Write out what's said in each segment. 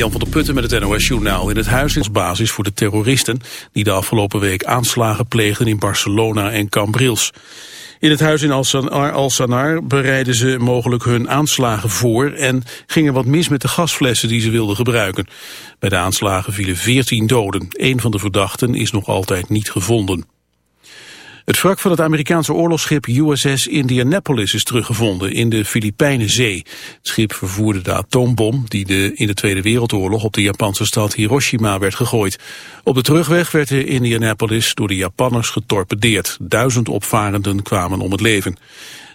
Jan van der Putten met het NOS-journaal. In het huis is basis voor de terroristen die de afgelopen week aanslagen pleegden in Barcelona en Cambrils. In het huis in Al-Sanar bereidden ze mogelijk hun aanslagen voor en ging wat mis met de gasflessen die ze wilden gebruiken. Bij de aanslagen vielen 14 doden. Een van de verdachten is nog altijd niet gevonden. Het wrak van het Amerikaanse oorlogsschip USS Indianapolis is teruggevonden in de Filipijnenzee. Het schip vervoerde de atoombom die de, in de Tweede Wereldoorlog op de Japanse stad Hiroshima werd gegooid. Op de terugweg werd de Indianapolis door de Japanners getorpedeerd. Duizend opvarenden kwamen om het leven.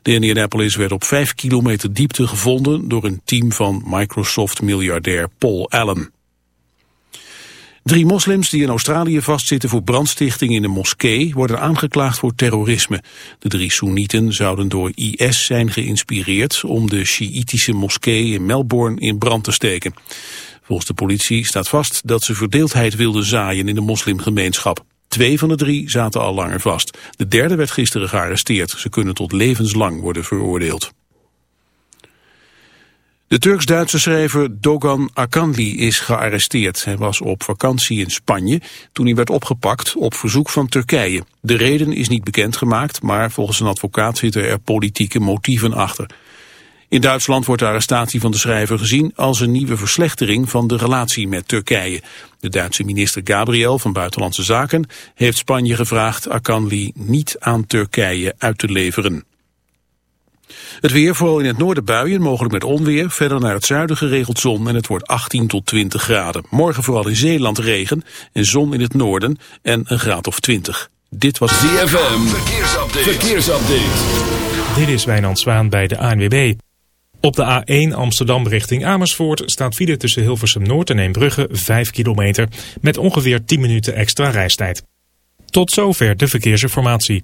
De Indianapolis werd op vijf kilometer diepte gevonden door een team van Microsoft-miljardair Paul Allen. Drie moslims die in Australië vastzitten voor brandstichting in een moskee worden aangeklaagd voor terrorisme. De drie Soenieten zouden door IS zijn geïnspireerd om de Sjiitische moskee in Melbourne in brand te steken. Volgens de politie staat vast dat ze verdeeldheid wilden zaaien in de moslimgemeenschap. Twee van de drie zaten al langer vast. De derde werd gisteren gearresteerd. Ze kunnen tot levenslang worden veroordeeld. De Turks-Duitse schrijver Dogan Akanli is gearresteerd. Hij was op vakantie in Spanje toen hij werd opgepakt op verzoek van Turkije. De reden is niet bekendgemaakt, maar volgens een advocaat zitten er politieke motieven achter. In Duitsland wordt de arrestatie van de schrijver gezien als een nieuwe verslechtering van de relatie met Turkije. De Duitse minister Gabriel van Buitenlandse Zaken heeft Spanje gevraagd Akanli niet aan Turkije uit te leveren. Het weer, vooral in het noorden buien, mogelijk met onweer. Verder naar het zuiden geregeld zon en het wordt 18 tot 20 graden. Morgen vooral in Zeeland regen en zon in het noorden en een graad of 20. Dit was ZFM, verkeersupdate. verkeersupdate. Dit is Wijnand Zwaan bij de ANWB. Op de A1 Amsterdam richting Amersfoort staat file tussen Hilversum Noord en Eembrugge 5 kilometer met ongeveer 10 minuten extra reistijd. Tot zover de verkeersinformatie.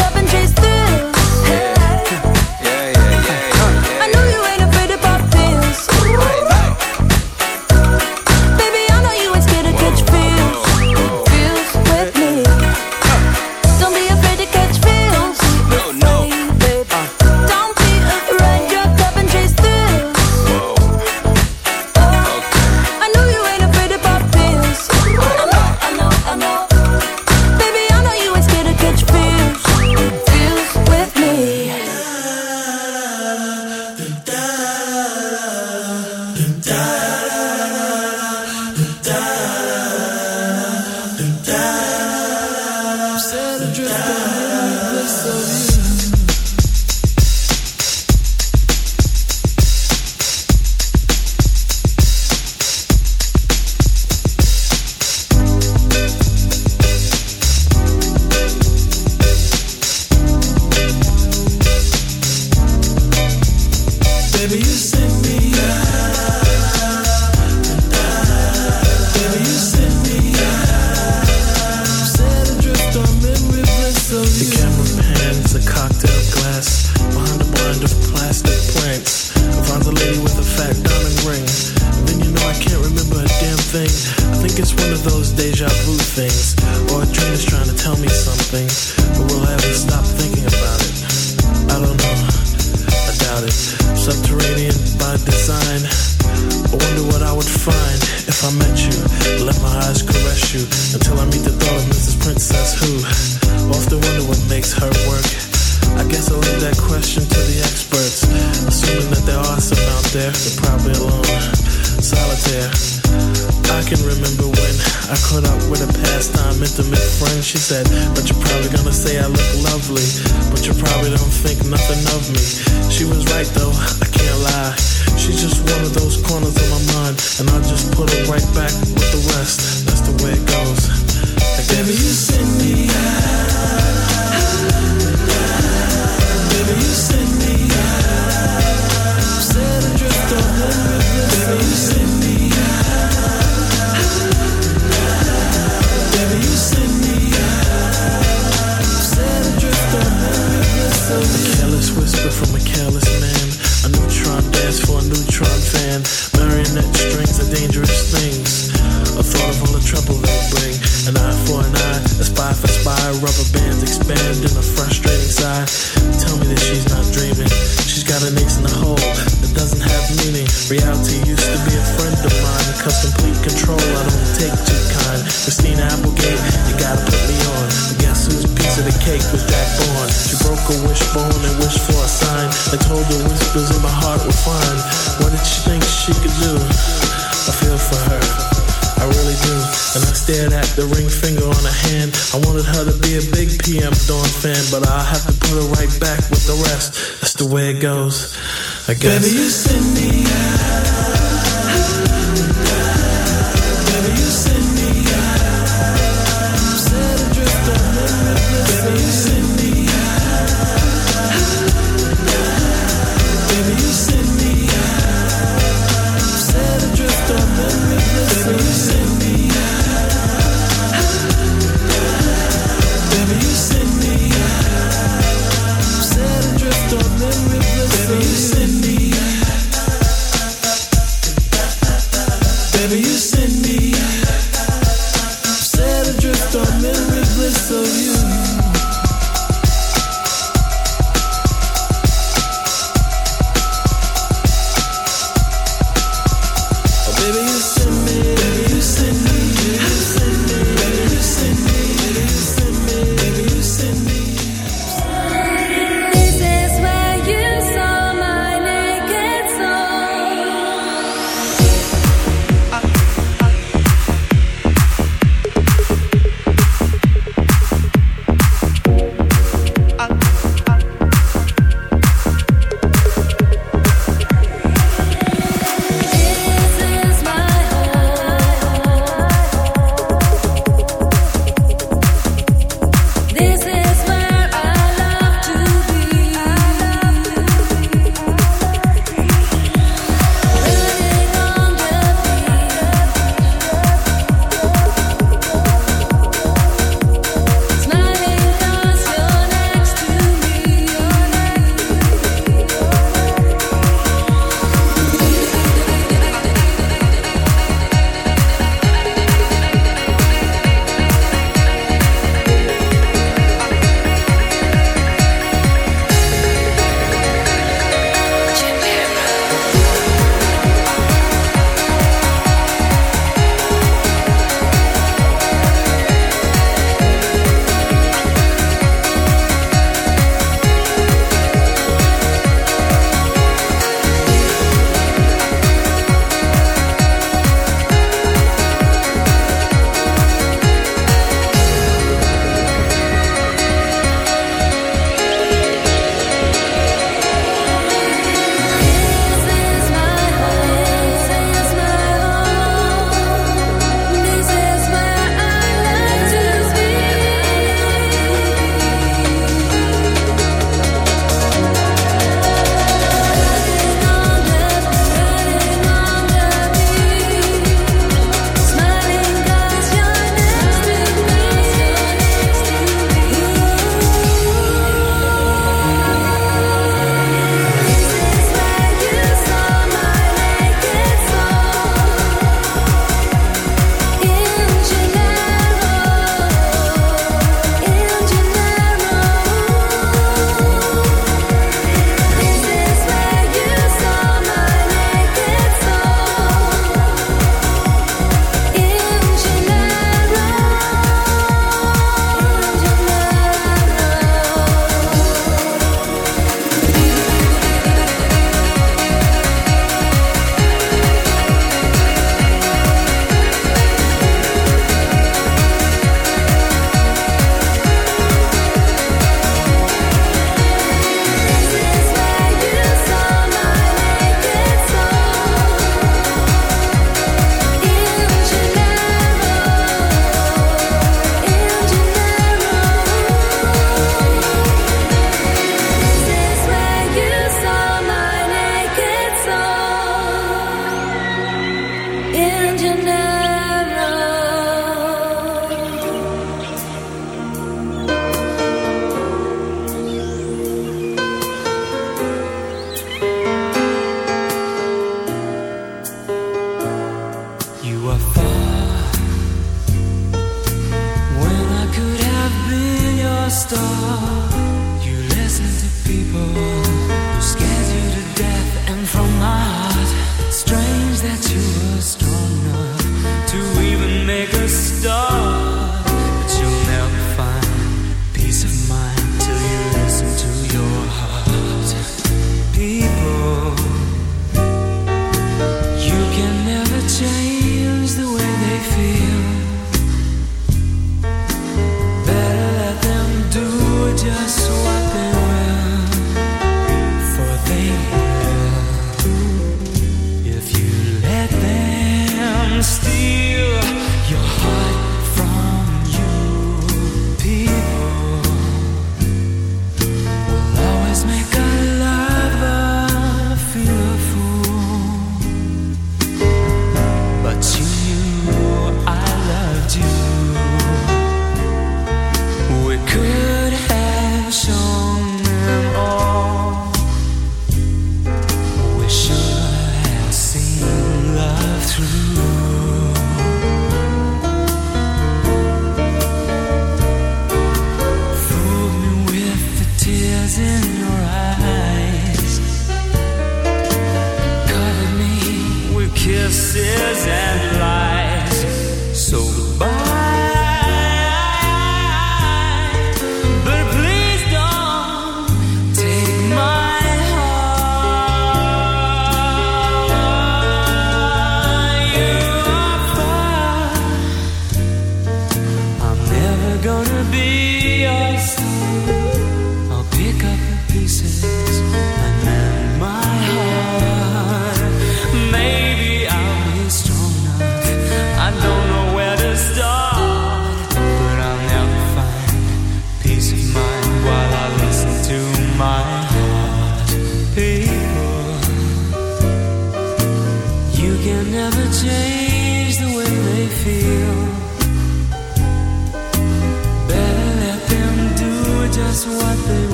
cup Subterranean by design. I wonder what I would find if I met you. Let my eyes caress you until I meet the thought of Mrs. Princess who often wonder what makes her work. I guess I'll leave that question to the experts. Assuming that there are some out there, they're probably alone. Solitaire. I can remember when I caught up with a pastime intimate friend. She said, But you're probably gonna say I look lovely. But you probably don't think nothing of me. Guess. Baby,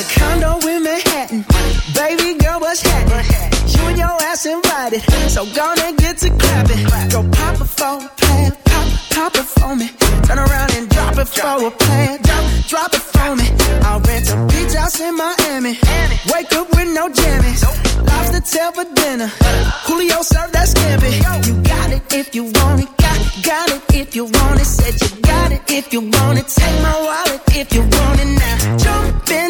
a condo in Manhattan. Baby girl, what's happening? You and your ass invited, so go and get to clapping. Go pop a for a plan, pop, pop it for me. Turn around and drop it for a plan, drop, drop it for me. I'll rent a beach house in Miami. Wake up with no jammies. Lobster tail for dinner. Julio served that scampi. You got it if you want it. Got, got it if you want it. Said you got it if you want it. Take my wallet if you want it now. Jump in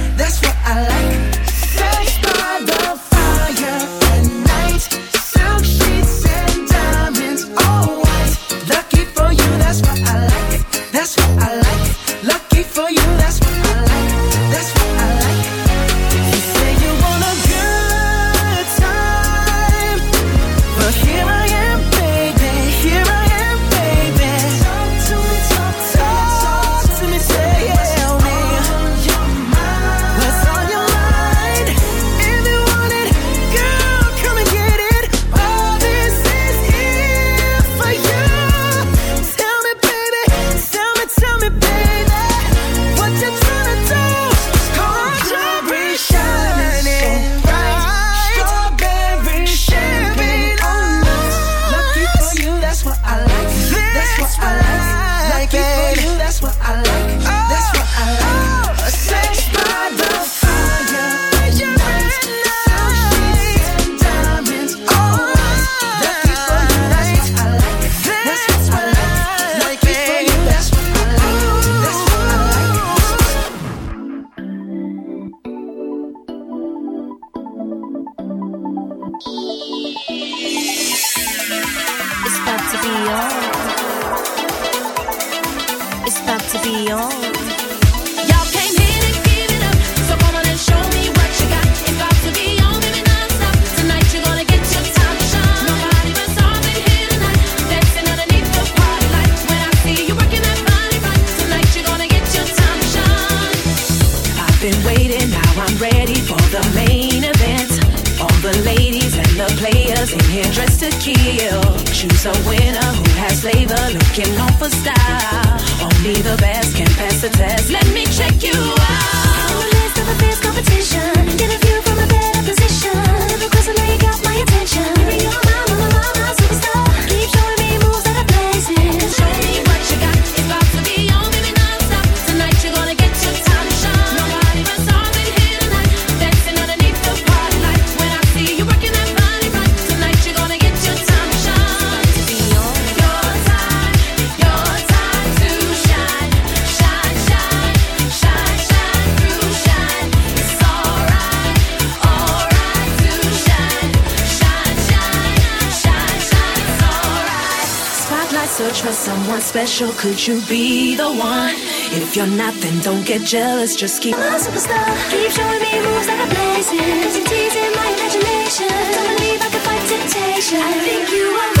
choose a winner who has flavor, looking on for style. Only the best. special? Could you be the one? If you're not, then don't get jealous. Just keep. I'm superstar. Keep showing me moves like a blazing. Cause you're teasing my imagination. Don't believe I can fight temptation. I think you are.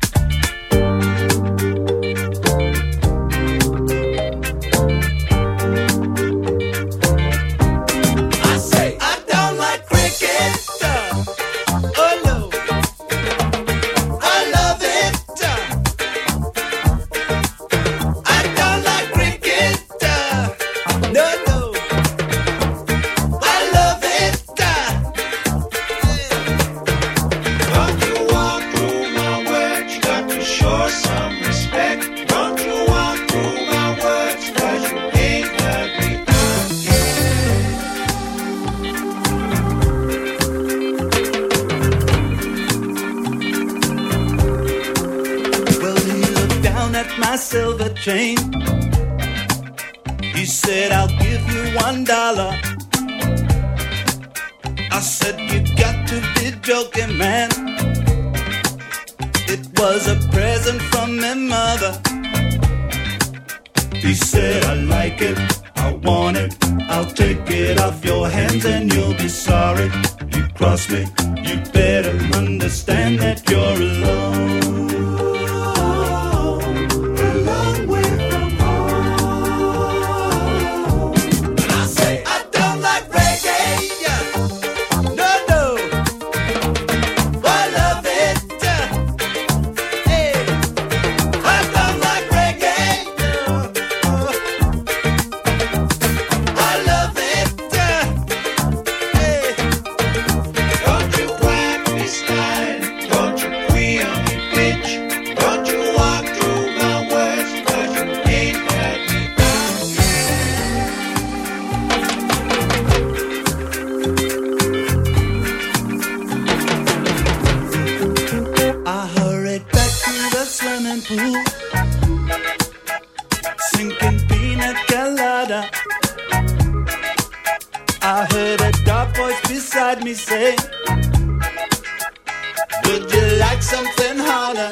me say, Would you like something harder?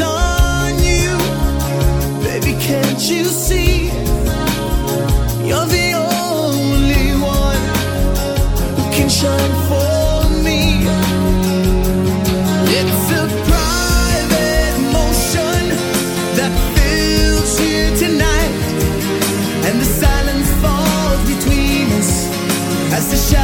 on you. Baby, can't you see? You're the only one who can shine for me. It's a private motion that fills here tonight, and the silence falls between us as the shadow.